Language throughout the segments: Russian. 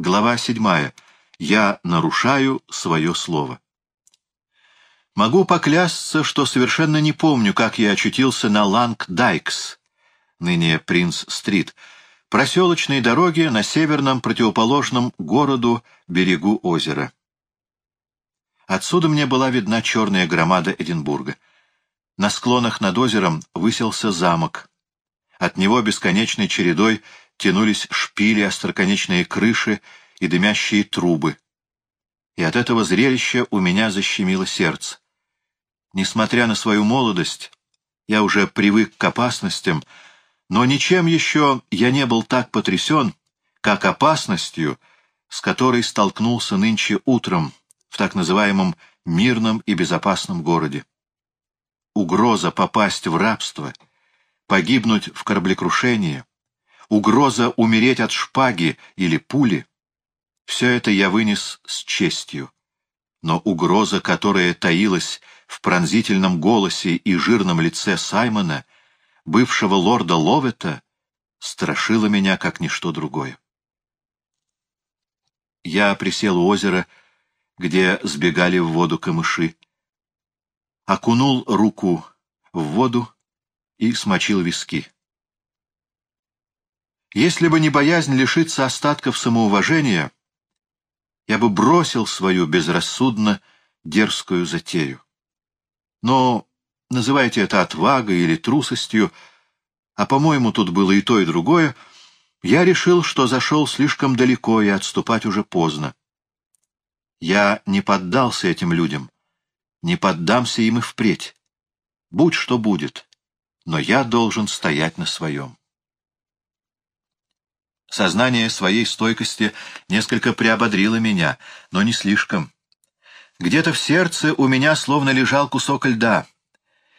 Глава 7. Я нарушаю свое слово. Могу поклясться, что совершенно не помню, как я очутился на Ланг-Дайкс, ныне Принц-стрит, проселочной дороге на северном противоположном городу берегу озера. Отсюда мне была видна черная громада Эдинбурга. На склонах над озером высился замок. От него бесконечной чередой тянулись шпили, остроконечные крыши и дымящие трубы. И от этого зрелища у меня защемило сердце. Несмотря на свою молодость, я уже привык к опасностям, но ничем еще я не был так потрясен, как опасностью, с которой столкнулся нынче утром в так называемом мирном и безопасном городе. Угроза попасть в рабство, погибнуть в кораблекрушении, угроза умереть от шпаги или пули — все это я вынес с честью. Но угроза, которая таилась в пронзительном голосе и жирном лице Саймона, бывшего лорда Ловета, страшила меня, как ничто другое. Я присел у озера, где сбегали в воду камыши, окунул руку в воду и смочил виски. Если бы не боязнь лишиться остатков самоуважения, я бы бросил свою безрассудно дерзкую затею. Но называйте это отвагой или трусостью, а, по-моему, тут было и то, и другое, я решил, что зашел слишком далеко и отступать уже поздно. Я не поддался этим людям, не поддамся им и впредь. Будь что будет, но я должен стоять на своем. Сознание своей стойкости несколько приободрило меня, но не слишком. Где-то в сердце у меня словно лежал кусок льда,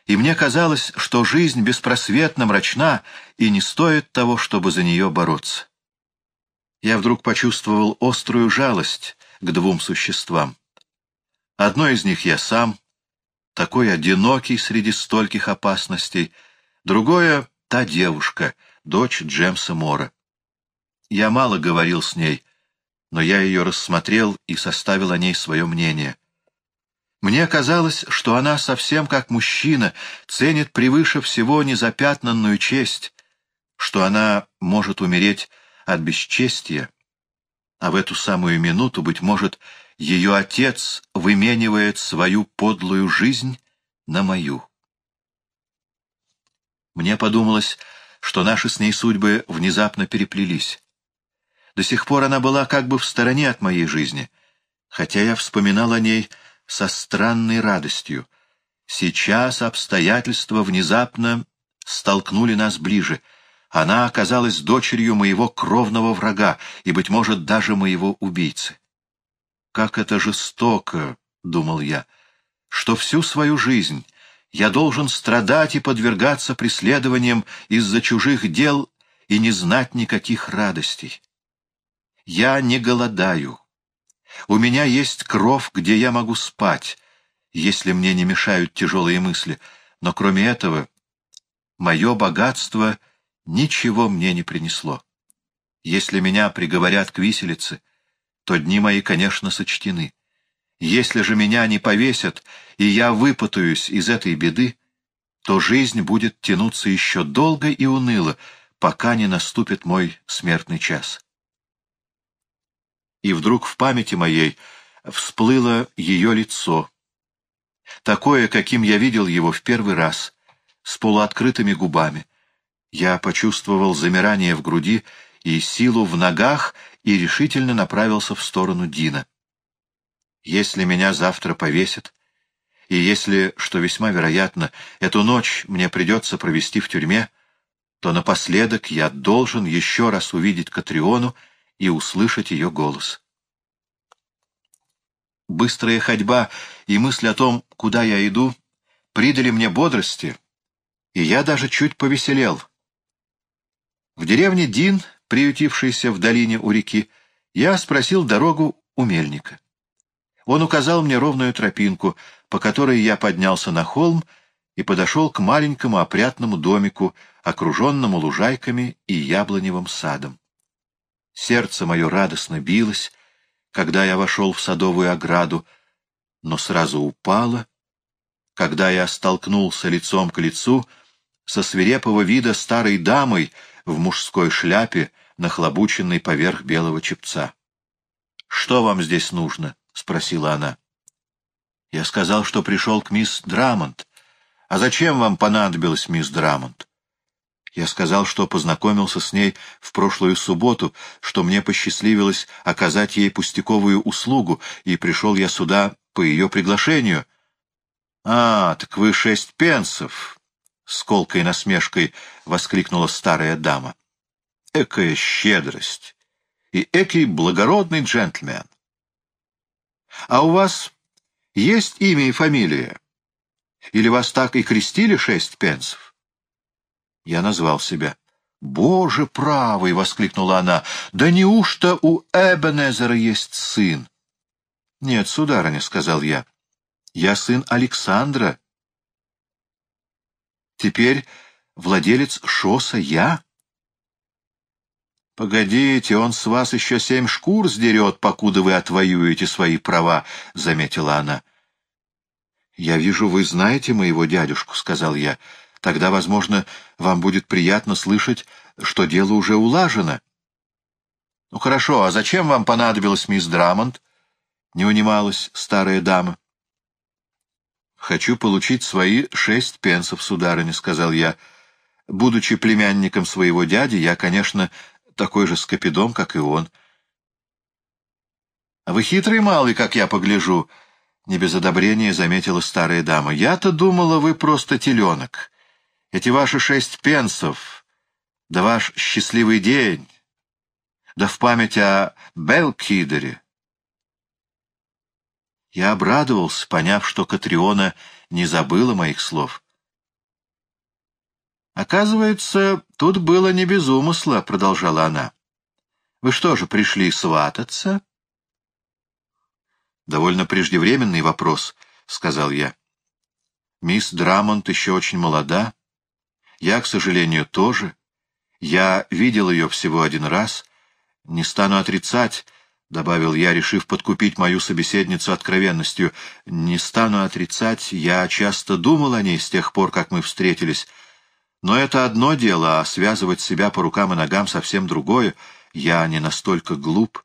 и мне казалось, что жизнь беспросветно мрачна и не стоит того, чтобы за нее бороться. Я вдруг почувствовал острую жалость к двум существам. Одно из них я сам, такой одинокий среди стольких опасностей, другое — та девушка, дочь Джемса Мора. Я мало говорил с ней, но я ее рассмотрел и составил о ней свое мнение. Мне казалось, что она совсем как мужчина ценит превыше всего незапятнанную честь, что она может умереть от бесчестия, а в эту самую минуту, быть может, ее отец выменивает свою подлую жизнь на мою. Мне подумалось, что наши с ней судьбы внезапно переплелись. До сих пор она была как бы в стороне от моей жизни, хотя я вспоминал о ней со странной радостью. Сейчас обстоятельства внезапно столкнули нас ближе. Она оказалась дочерью моего кровного врага и, быть может, даже моего убийцы. «Как это жестоко!» — думал я, — «что всю свою жизнь я должен страдать и подвергаться преследованиям из-за чужих дел и не знать никаких радостей. Я не голодаю. У меня есть кров, где я могу спать, если мне не мешают тяжелые мысли, но кроме этого мое богатство ничего мне не принесло. Если меня приговорят к виселице, то дни мои, конечно, сочтены. Если же меня не повесят, и я выпутаюсь из этой беды, то жизнь будет тянуться еще долго и уныло, пока не наступит мой смертный час и вдруг в памяти моей всплыло ее лицо, такое, каким я видел его в первый раз, с полуоткрытыми губами. Я почувствовал замирание в груди и силу в ногах и решительно направился в сторону Дина. Если меня завтра повесят, и если, что весьма вероятно, эту ночь мне придется провести в тюрьме, то напоследок я должен еще раз увидеть Катриону и услышать ее голос. Быстрая ходьба и мысль о том, куда я иду, придали мне бодрости, и я даже чуть повеселел. В деревне Дин, приютившейся в долине у реки, я спросил дорогу у мельника. Он указал мне ровную тропинку, по которой я поднялся на холм и подошел к маленькому опрятному домику, окруженному лужайками и яблоневым садом. Сердце мое радостно билось, когда я вошел в садовую ограду, но сразу упало, когда я столкнулся лицом к лицу со свирепого вида старой дамой в мужской шляпе, нахлобученной поверх белого чепца. — Что вам здесь нужно? — спросила она. Я сказал, что пришел к мисс Драмонт. А зачем вам понадобилась мисс Драмонт? Я сказал, что познакомился с ней в прошлую субботу, что мне посчастливилось оказать ей пустяковую услугу, и пришел я сюда по ее приглашению. — А, так вы шесть пенсов! — с колкой насмешкой воскликнула старая дама. — Экая щедрость! И экий благородный джентльмен! — А у вас есть имя и фамилия? Или вас так и крестили шесть пенсов? Я назвал себя. «Боже правый!» — воскликнула она. «Да неужто у Эбенезера есть сын?» «Нет, сударыня», — сказал я. «Я сын Александра». «Теперь владелец Шоса я?» «Погодите, он с вас еще семь шкур сдерет, покуда вы отвоюете свои права», — заметила она. «Я вижу, вы знаете моего дядюшку», — сказал я. Тогда, возможно, вам будет приятно слышать, что дело уже улажено. — Ну хорошо, а зачем вам понадобилась мисс Драмонт? — не унималась старая дама. — Хочу получить свои шесть пенсов, сударыня, — сказал я. Будучи племянником своего дяди, я, конечно, такой же скопидом, как и он. — А вы хитрый малый, как я погляжу, — не без одобрения заметила старая дама. — Я-то думала, вы просто теленок. Эти ваши шесть пенсов, да ваш счастливый день, да в память о Белкидере. Я обрадовался, поняв, что Катриона не забыла моих слов. «Оказывается, тут было не без умысла», — продолжала она. «Вы что же, пришли свататься?» «Довольно преждевременный вопрос», — сказал я. «Мисс Драмонт еще очень молода, я, к сожалению, тоже. Я видел ее всего один раз. Не стану отрицать, — добавил я, решив подкупить мою собеседницу откровенностью, — не стану отрицать, я часто думал о ней с тех пор, как мы встретились. Но это одно дело, а связывать себя по рукам и ногам совсем другое. Я не настолько глуп.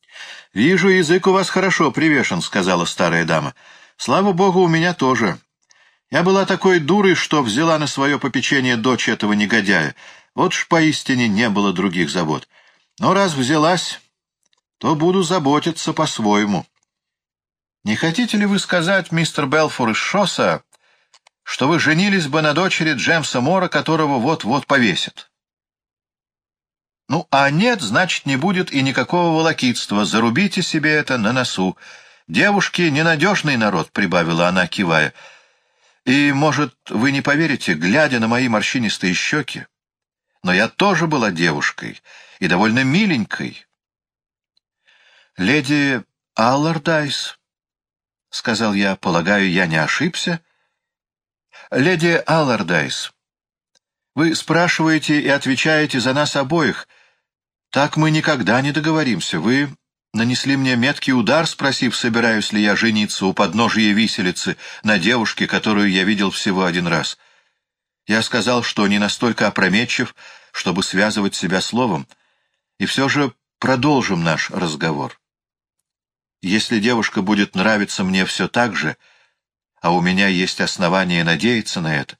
— Вижу, язык у вас хорошо привешен, — сказала старая дама. — Слава богу, у меня тоже. Я была такой дурой, что взяла на свое попечение дочь этого негодяя. Вот ж поистине не было других забот. Но раз взялась, то буду заботиться по-своему. Не хотите ли вы сказать, мистер Белфор из Шосса, что вы женились бы на дочери Джемса Мора, которого вот-вот повесят? Ну, а нет, значит, не будет и никакого волокитства. Зарубите себе это на носу. Девушки — ненадежный народ, — прибавила она, кивая. И, может, вы не поверите, глядя на мои морщинистые щеки, но я тоже была девушкой и довольно миленькой. «Леди Аллардайс», — сказал я, — полагаю, я не ошибся? «Леди Аллардайс, вы спрашиваете и отвечаете за нас обоих. Так мы никогда не договоримся. Вы нанесли мне меткий удар, спросив, собираюсь ли я жениться у подножия виселицы на девушке, которую я видел всего один раз. Я сказал, что не настолько опрометчив, чтобы связывать себя словом, и все же продолжим наш разговор. Если девушка будет нравиться мне все так же, а у меня есть основания надеяться на это,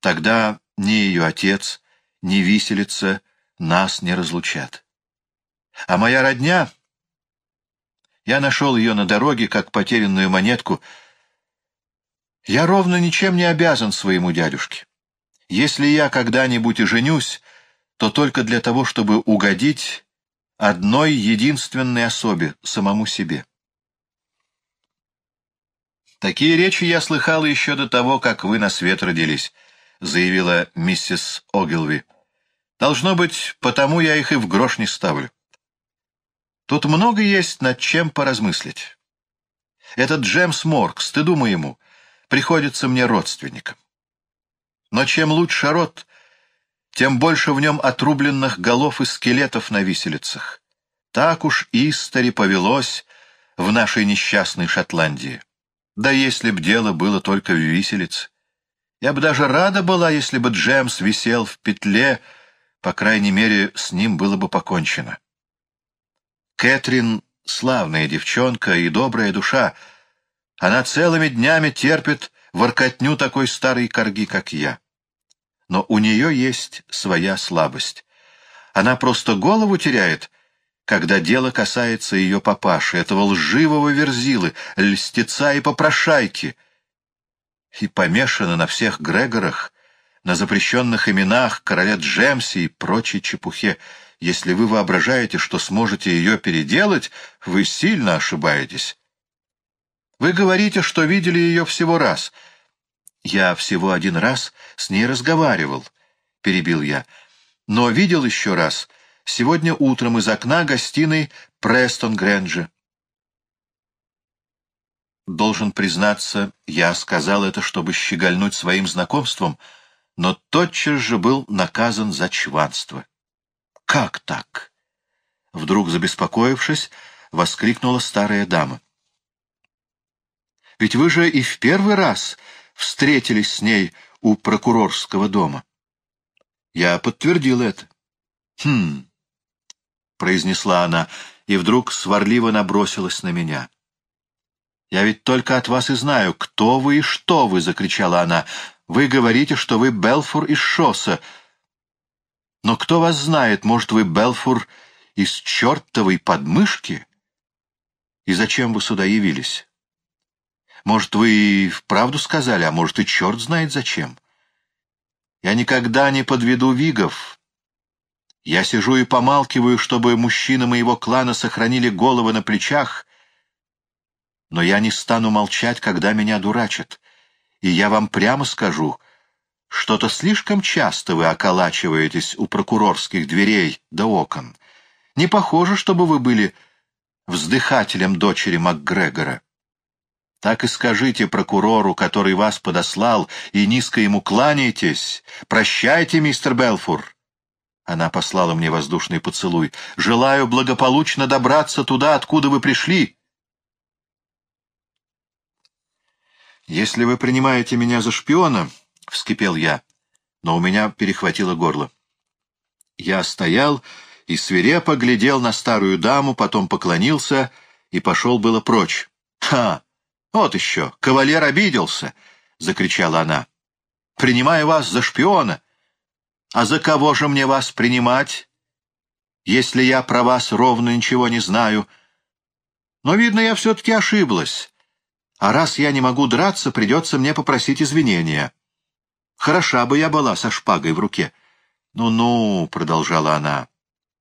тогда ни ее отец, ни виселица нас не разлучат. А моя родня я нашел ее на дороге, как потерянную монетку. Я ровно ничем не обязан своему дядюшке. Если я когда-нибудь и женюсь, то только для того, чтобы угодить одной единственной особе, самому себе. «Такие речи я слыхала еще до того, как вы на свет родились», — заявила миссис Огилви. «Должно быть, потому я их и в грош не ставлю. Тут много есть над чем поразмыслить. Этот Джемс Морк, стыду моему, приходится мне родственником. Но чем лучше род, тем больше в нем отрубленных голов и скелетов на виселицах. Так уж истори повелось в нашей несчастной Шотландии. Да если б дело было только в виселице. Я бы даже рада была, если бы Джемс висел в петле, по крайней мере, с ним было бы покончено. Кэтрин — славная девчонка и добрая душа. Она целыми днями терпит воркотню такой старой корги, как я. Но у нее есть своя слабость. Она просто голову теряет, когда дело касается ее папаши, этого лживого верзилы, льстеца и попрошайки, и помешана на всех Грегорах, на запрещенных именах короля Джемси и прочей чепухе. Если вы воображаете, что сможете ее переделать, вы сильно ошибаетесь. Вы говорите, что видели ее всего раз. Я всего один раз с ней разговаривал, — перебил я, — но видел еще раз сегодня утром из окна гостиной Престон Грэнджа. Должен признаться, я сказал это, чтобы щегольнуть своим знакомством, но тотчас же был наказан за чванство. «Как так?» Вдруг забеспокоившись, воскликнула старая дама. «Ведь вы же и в первый раз встретились с ней у прокурорского дома». Я подтвердил это. «Хм», — произнесла она, и вдруг сварливо набросилась на меня. «Я ведь только от вас и знаю, кто вы и что вы!» — закричала она. «Вы говорите, что вы Белфур из Шосса, но кто вас знает, может, вы Белфур из чертовой подмышки? И зачем вы сюда явились? Может, вы и вправду сказали, а может, и черт знает зачем? Я никогда не подведу вигов. Я сижу и помалкиваю, чтобы мужчины моего клана сохранили головы на плечах, но я не стану молчать, когда меня дурачат. И я вам прямо скажу — что-то слишком часто вы околачиваетесь у прокурорских дверей до окон. Не похоже, чтобы вы были вздыхателем дочери МакГрегора. Так и скажите прокурору, который вас подослал, и низко ему кланяйтесь. Прощайте, мистер Белфур. Она послала мне воздушный поцелуй. Желаю благополучно добраться туда, откуда вы пришли. Если вы принимаете меня за шпиона, — вскипел я, но у меня перехватило горло. Я стоял и свирепо глядел на старую даму, потом поклонился и пошел было прочь. «Ха! Вот еще! Кавалер обиделся!» — закричала она. «Принимаю вас за шпиона! А за кого же мне вас принимать, если я про вас ровно ничего не знаю? Но, видно, я все-таки ошиблась. А раз я не могу драться, придется мне попросить извинения». Хороша бы я была со шпагой в руке. «Ну-ну», — продолжала она,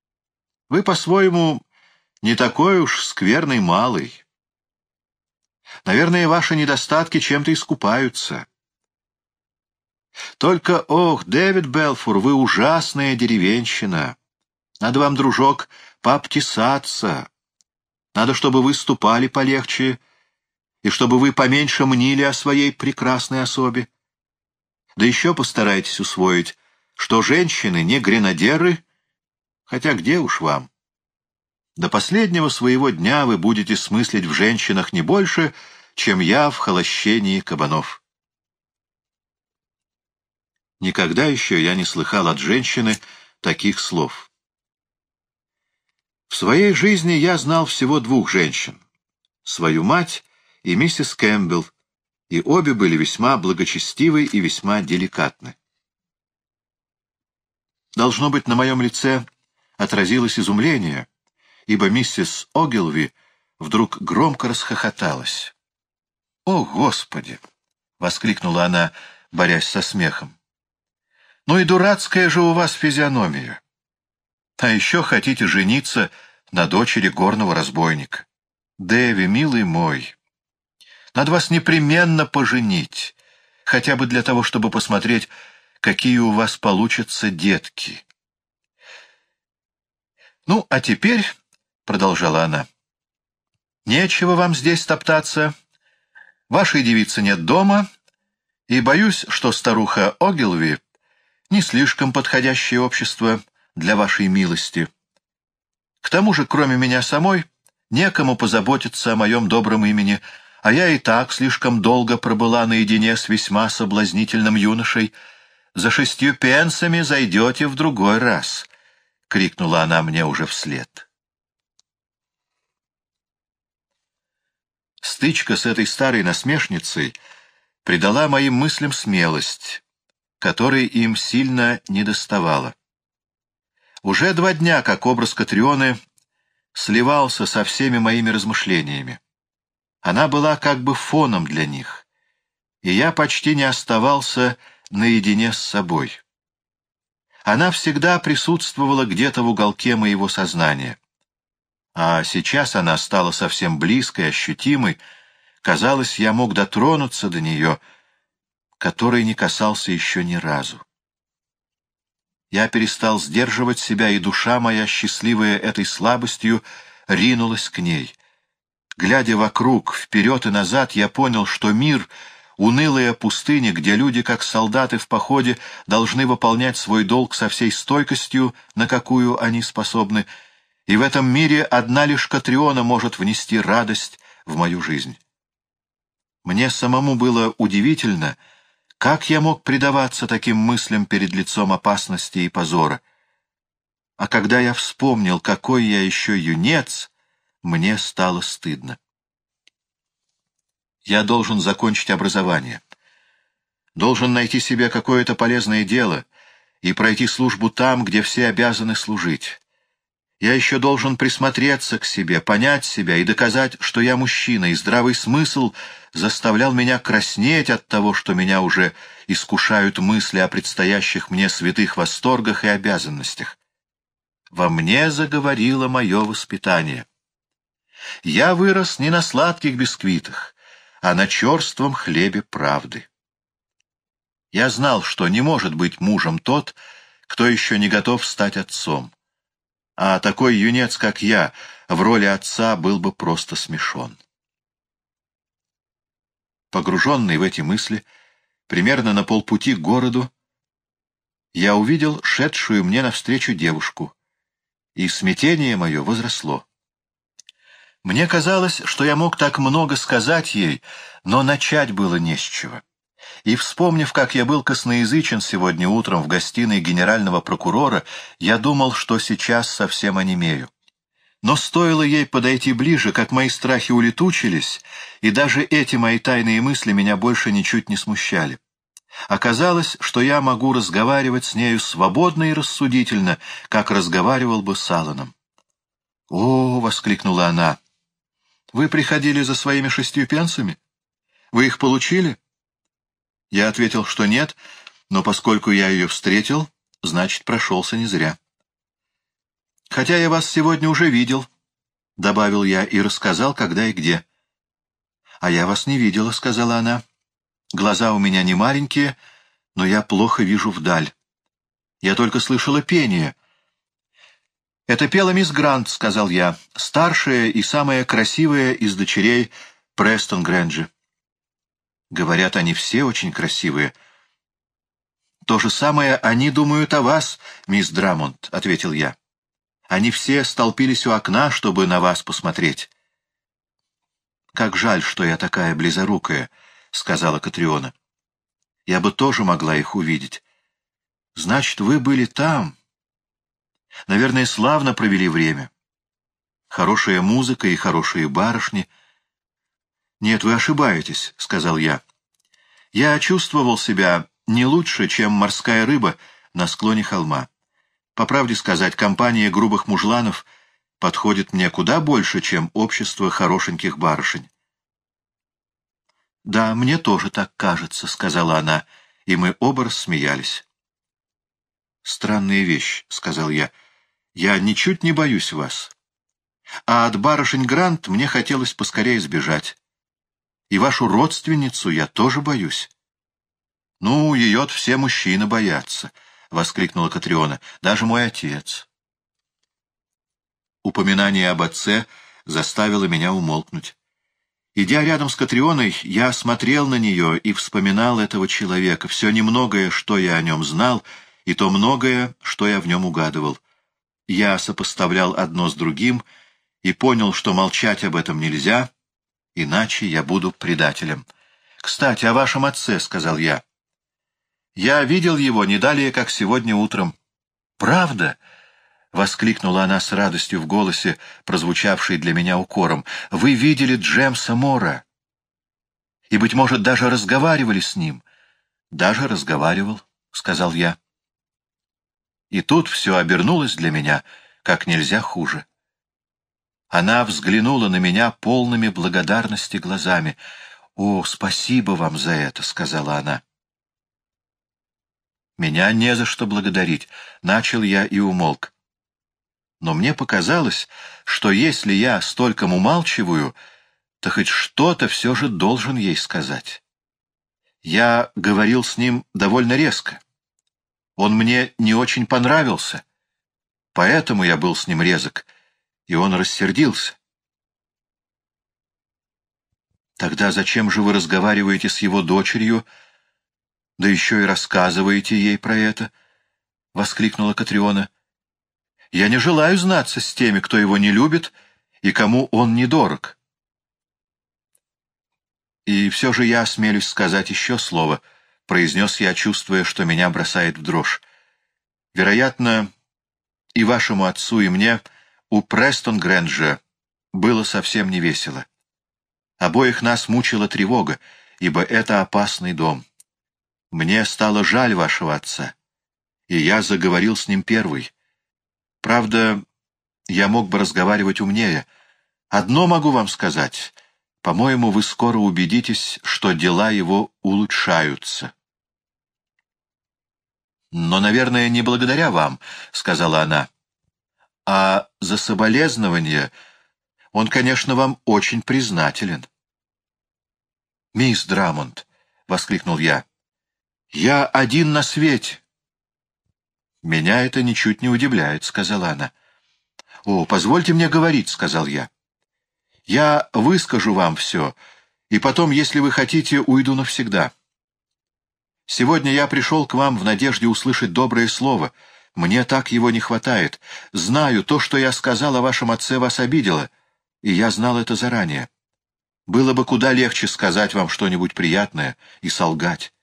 — «вы, по-своему, не такой уж скверный малый. Наверное, ваши недостатки чем-то искупаются. Только, ох, Дэвид Белфур, вы ужасная деревенщина. Надо вам, дружок, пообтесаться. Надо, чтобы вы ступали полегче, и чтобы вы поменьше мнили о своей прекрасной особе. Да еще постарайтесь усвоить, что женщины не гренадеры, хотя где уж вам. До последнего своего дня вы будете смыслить в женщинах не больше, чем я в холощении кабанов. Никогда еще я не слыхал от женщины таких слов. В своей жизни я знал всего двух женщин — свою мать и миссис Кэмпбелл, и обе были весьма благочестивы и весьма деликатны. Должно быть, на моем лице отразилось изумление, ибо миссис Огилви вдруг громко расхохоталась. «О, Господи!» — воскликнула она, борясь со смехом. «Ну и дурацкая же у вас физиономия! А еще хотите жениться на дочери горного разбойника! Дэви, милый мой!» Надо вас непременно поженить, хотя бы для того, чтобы посмотреть, какие у вас получатся детки. «Ну, а теперь», — продолжала она, — «нечего вам здесь топтаться. Вашей девицы нет дома, и боюсь, что старуха Огилви не слишком подходящее общество для вашей милости. К тому же, кроме меня самой, некому позаботиться о моем добром имени, а я и так слишком долго пробыла наедине с весьма соблазнительным юношей. За шестью пенсами зайдете в другой раз, — крикнула она мне уже вслед. Стычка с этой старой насмешницей придала моим мыслям смелость, которой им сильно недоставало. Уже два дня, как образ Катрионы сливался со всеми моими размышлениями. Она была как бы фоном для них, и я почти не оставался наедине с собой. Она всегда присутствовала где-то в уголке моего сознания. А сейчас она стала совсем близкой, ощутимой. Казалось, я мог дотронуться до нее, которой не касался еще ни разу. Я перестал сдерживать себя, и душа моя, счастливая этой слабостью, ринулась к ней. Глядя вокруг, вперед и назад, я понял, что мир — унылая пустыня, где люди, как солдаты в походе, должны выполнять свой долг со всей стойкостью, на какую они способны, и в этом мире одна лишь Катриона может внести радость в мою жизнь. Мне самому было удивительно — как я мог предаваться таким мыслям перед лицом опасности и позора? А когда я вспомнил, какой я еще юнец, мне стало стыдно. Я должен закончить образование. Должен найти себе какое-то полезное дело и пройти службу там, где все обязаны служить. Я еще должен присмотреться к себе, понять себя и доказать, что я мужчина, и здравый смысл заставлял меня краснеть от того, что меня уже искушают мысли о предстоящих мне святых восторгах и обязанностях. Во мне заговорило мое воспитание. Я вырос не на сладких бисквитах, а на черством хлебе правды. Я знал, что не может быть мужем тот, кто еще не готов стать отцом а такой юнец, как я, в роли отца был бы просто смешон. Погруженный в эти мысли, примерно на полпути к городу, я увидел шедшую мне навстречу девушку, и смятение мое возросло. Мне казалось, что я мог так много сказать ей, но начать было не с чего. И, вспомнив, как я был косноязычен сегодня утром в гостиной генерального прокурора, я думал, что сейчас совсем онемею. Но стоило ей подойти ближе, как мои страхи улетучились, и даже эти мои тайные мысли меня больше ничуть не смущали. Оказалось, что я могу разговаривать с нею свободно и рассудительно, как разговаривал бы с Алланом. «О!» — воскликнула она. «Вы приходили за своими шестью пенсами? Вы их получили?» Я ответил, что нет, но поскольку я ее встретил, значит, прошелся не зря. «Хотя я вас сегодня уже видел», — добавил я и рассказал, когда и где. «А я вас не видела», — сказала она. «Глаза у меня не маленькие, но я плохо вижу вдаль. Я только слышала пение». «Это пела мисс Грант», — сказал я, — «старшая и самая красивая из дочерей Престон Грэнджи». Говорят, они все очень красивые. То же самое они думают о вас, мисс Драмонт, — ответил я. Они все столпились у окна, чтобы на вас посмотреть. «Как жаль, что я такая близорукая», — сказала Катриона. «Я бы тоже могла их увидеть. Значит, вы были там. Наверное, славно провели время. Хорошая музыка и хорошие барышни — «Нет, вы ошибаетесь», — сказал я. «Я чувствовал себя не лучше, чем морская рыба на склоне холма. По правде сказать, компания грубых мужланов подходит мне куда больше, чем общество хорошеньких барышень». «Да, мне тоже так кажется», — сказала она, и мы оба рассмеялись. «Странная вещь», — сказал я. «Я ничуть не боюсь вас. А от барышень Грант мне хотелось поскорее сбежать. И вашу родственницу я тоже боюсь. — Ну, ее все мужчины боятся, — воскликнула Катриона. — Даже мой отец. Упоминание об отце заставило меня умолкнуть. Идя рядом с Катрионой, я смотрел на нее и вспоминал этого человека, все немногое, что я о нем знал, и то многое, что я в нем угадывал. Я сопоставлял одно с другим и понял, что молчать об этом нельзя, иначе я буду предателем. «Кстати, о вашем отце», — сказал я. «Я видел его не далее, как сегодня утром». «Правда?» — воскликнула она с радостью в голосе, прозвучавшей для меня укором. «Вы видели Джемса Мора и, быть может, даже разговаривали с ним». «Даже разговаривал», — сказал я. И тут все обернулось для меня как нельзя хуже. Она взглянула на меня полными благодарности глазами. «О, спасибо вам за это», — сказала она. «Меня не за что благодарить», — начал я и умолк. Но мне показалось, что если я столько умалчиваю, то хоть что-то все же должен ей сказать. Я говорил с ним довольно резко. Он мне не очень понравился, поэтому я был с ним резок, и он рассердился. Тогда зачем же вы разговариваете с его дочерью, да еще и рассказываете ей про это? — воскликнула Катриона. — Я не желаю знаться с теми, кто его не любит и кому он недорог. И все же я осмелюсь сказать еще слово —— произнес я, чувствуя, что меня бросает в дрожь. «Вероятно, и вашему отцу, и мне у Престон Грэнджа было совсем не весело. Обоих нас мучила тревога, ибо это опасный дом. Мне стало жаль вашего отца, и я заговорил с ним первый. Правда, я мог бы разговаривать умнее. Одно могу вам сказать — по-моему, вы скоро убедитесь, что дела его улучшаются. «Но, наверное, не благодаря вам», — сказала она. «А за соболезнование он, конечно, вам очень признателен». «Мисс Драмонт», — воскликнул я, — «я один на свете». «Меня это ничуть не удивляет», — сказала она. «О, позвольте мне говорить», — сказал я. «Я выскажу вам все, и потом, если вы хотите, уйду навсегда». Сегодня я пришел к вам в надежде услышать доброе слово. Мне так его не хватает. Знаю, то, что я сказал о вашем отце, вас обидело, и я знал это заранее. Было бы куда легче сказать вам что-нибудь приятное и солгать.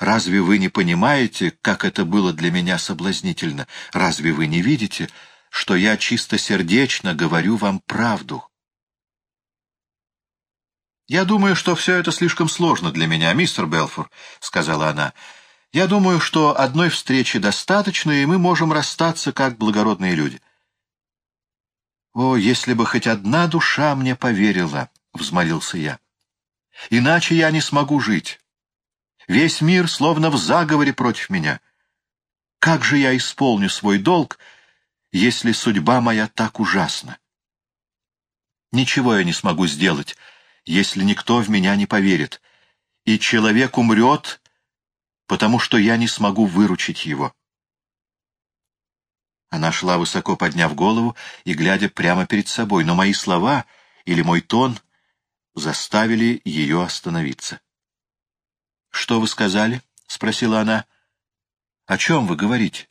Разве вы не понимаете, как это было для меня соблазнительно? Разве вы не видите, что я чистосердечно говорю вам правду?» «Я думаю, что все это слишком сложно для меня, мистер Белфор», — сказала она. «Я думаю, что одной встречи достаточно, и мы можем расстаться как благородные люди». «О, если бы хоть одна душа мне поверила», — взмолился я. «Иначе я не смогу жить. Весь мир словно в заговоре против меня. Как же я исполню свой долг, если судьба моя так ужасна? Ничего я не смогу сделать» если никто в меня не поверит, и человек умрет, потому что я не смогу выручить его. Она шла, высоко подняв голову и глядя прямо перед собой, но мои слова или мой тон заставили ее остановиться. — Что вы сказали? — спросила она. — О чем вы говорите?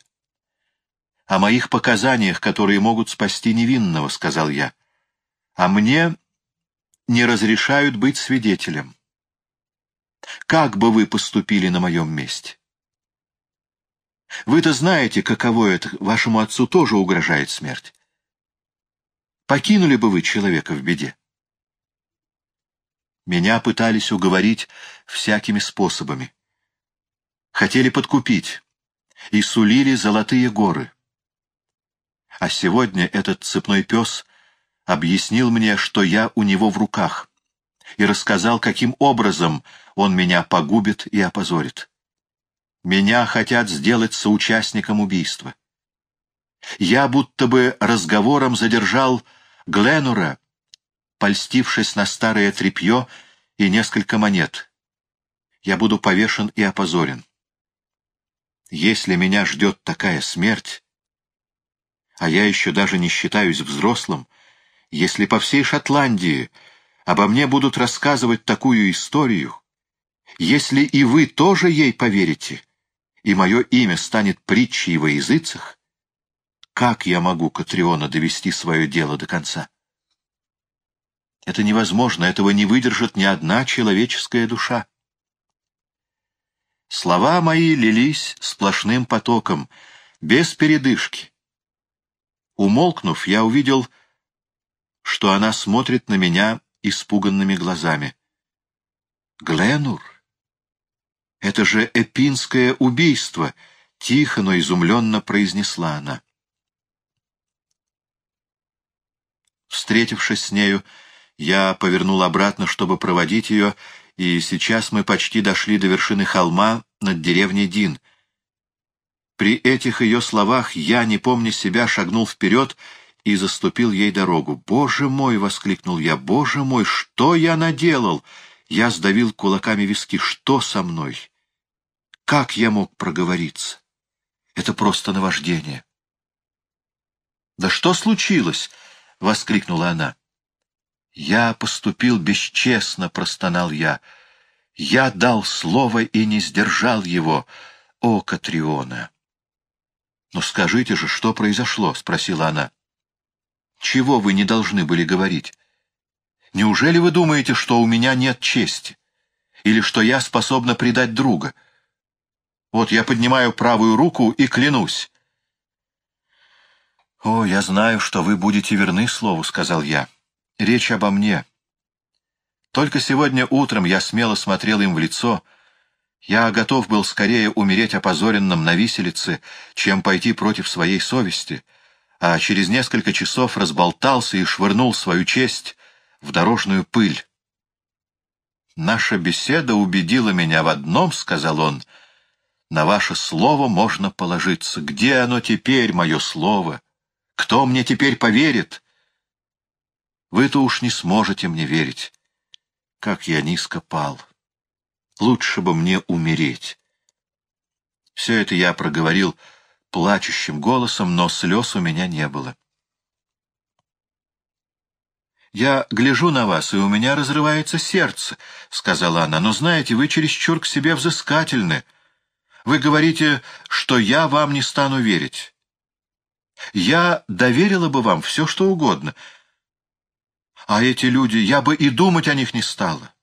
— О моих показаниях, которые могут спасти невинного, — сказал я. — А мне не разрешают быть свидетелем. Как бы вы поступили на моем месте? Вы-то знаете, каково это, вашему отцу тоже угрожает смерть. Покинули бы вы человека в беде? Меня пытались уговорить всякими способами. Хотели подкупить и сулили золотые горы. А сегодня этот цепной пес объяснил мне, что я у него в руках, и рассказал, каким образом он меня погубит и опозорит. Меня хотят сделать соучастником убийства. Я будто бы разговором задержал Гленура, польстившись на старое тряпье и несколько монет. Я буду повешен и опозорен. Если меня ждет такая смерть, а я еще даже не считаюсь взрослым, если по всей Шотландии обо мне будут рассказывать такую историю, если и вы тоже ей поверите, и мое имя станет притчей во языцах, Как я могу, Катриона, довести свое дело до конца? Это невозможно, этого не выдержит ни одна человеческая душа. Слова мои лились сплошным потоком, без передышки. Умолкнув, я увидел, что она смотрит на меня испуганными глазами. «Гленур, это же эпинское убийство!» — тихо, но изумленно произнесла она. Встретившись с нею, я повернул обратно, чтобы проводить ее, и сейчас мы почти дошли до вершины холма над деревней Дин. При этих ее словах я, не помня себя, шагнул вперед и заступил ей дорогу. «Боже мой!» — воскликнул я. «Боже мой! Что я наделал?» Я сдавил кулаками виски. «Что со мной? Как я мог проговориться? Это просто наваждение». «Да что случилось?» — воскликнула она. «Я поступил бесчестно», — простонал я. «Я дал слово и не сдержал его, о, Катриона!» «Ну скажите же, что произошло?» — спросила она. «Чего вы не должны были говорить? Неужели вы думаете, что у меня нет чести? Или что я способна предать друга? Вот я поднимаю правую руку и клянусь. «О, я знаю, что вы будете верны слову», — сказал я. «Речь обо мне. Только сегодня утром я смело смотрел им в лицо. Я готов был скорее умереть опозоренным на виселице, чем пойти против своей совести, а через несколько часов разболтался и швырнул свою честь в дорожную пыль. «Наша беседа убедила меня в одном», — сказал он. «На ваше слово можно положиться. Где оно теперь, мое слово?» Кто мне теперь поверит? Вы-то уж не сможете мне верить. Как я низко пал. Лучше бы мне умереть. Все это я проговорил плачущим голосом, но слез у меня не было. «Я гляжу на вас, и у меня разрывается сердце», — сказала она. «Но знаете, вы чересчур к себе взыскательны. Вы говорите, что я вам не стану верить. Я доверила бы вам все, что угодно. А эти люди, я бы и думать о них не стала.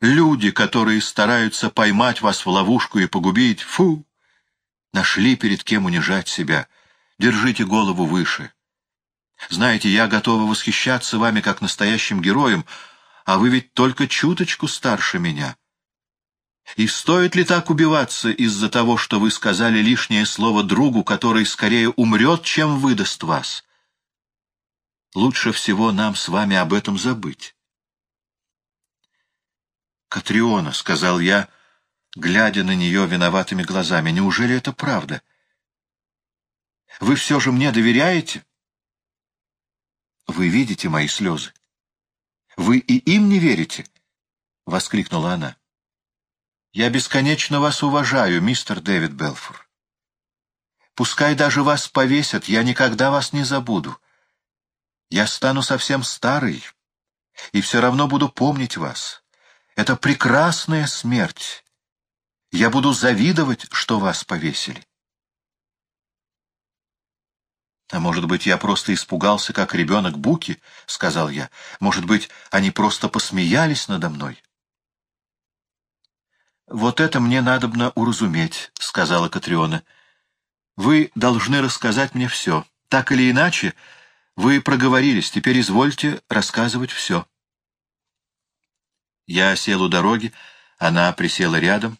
Люди, которые стараются поймать вас в ловушку и погубить, фу! Нашли перед кем унижать себя. Держите голову выше. Знаете, я готова восхищаться вами как настоящим героем, а вы ведь только чуточку старше меня. И стоит ли так убиваться из-за того, что вы сказали лишнее слово другу, который скорее умрет, чем выдаст вас? Лучше всего нам с вами об этом забыть. «Катриона», — сказал я, глядя на нее виноватыми глазами, — «неужели это правда? Вы все же мне доверяете?» «Вы видите мои слезы? Вы и им не верите?» — воскликнула она. Я бесконечно вас уважаю, мистер Дэвид Белфур. Пускай даже вас повесят, я никогда вас не забуду. Я стану совсем старый, и все равно буду помнить вас. Это прекрасная смерть. Я буду завидовать, что вас повесили. «А может быть, я просто испугался, как ребенок Буки?» — сказал я. «Может быть, они просто посмеялись надо мной?» «Вот это мне надобно уразуметь», — сказала Катриона. «Вы должны рассказать мне все. Так или иначе, вы проговорились, теперь извольте рассказывать все». Я сел у дороги, она присела рядом,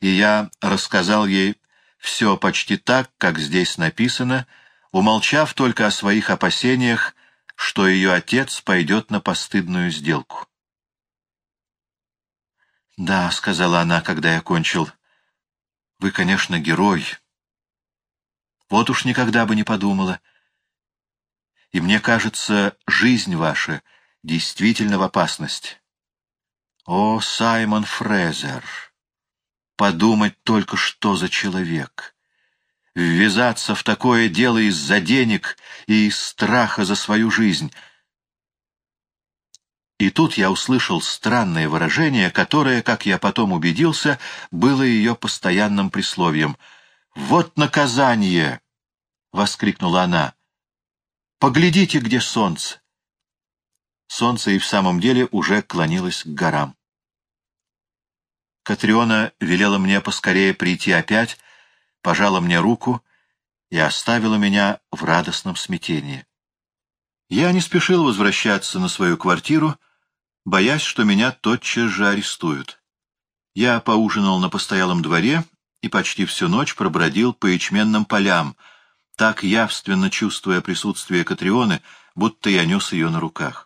и я рассказал ей все почти так, как здесь написано, умолчав только о своих опасениях, что ее отец пойдет на постыдную сделку. «Да», — сказала она, когда я кончил, — «вы, конечно, герой. Вот уж никогда бы не подумала. И мне кажется, жизнь ваша действительно в опасности. О, Саймон Фрезер! Подумать только, что за человек!» ввязаться в такое дело из-за денег и из страха за свою жизнь — и тут я услышал странное выражение, которое, как я потом убедился, было ее постоянным присловием. «Вот наказание! воскликнула она. «Поглядите, где солнце!» Солнце и в самом деле уже клонилось к горам. Катриона велела мне поскорее прийти опять, пожала мне руку и оставила меня в радостном смятении. Я не спешил возвращаться на свою квартиру, боясь, что меня тотчас же арестуют. Я поужинал на постоялом дворе и почти всю ночь пробродил по ячменным полям, так явственно чувствуя присутствие Катрионы, будто я нес ее на руках.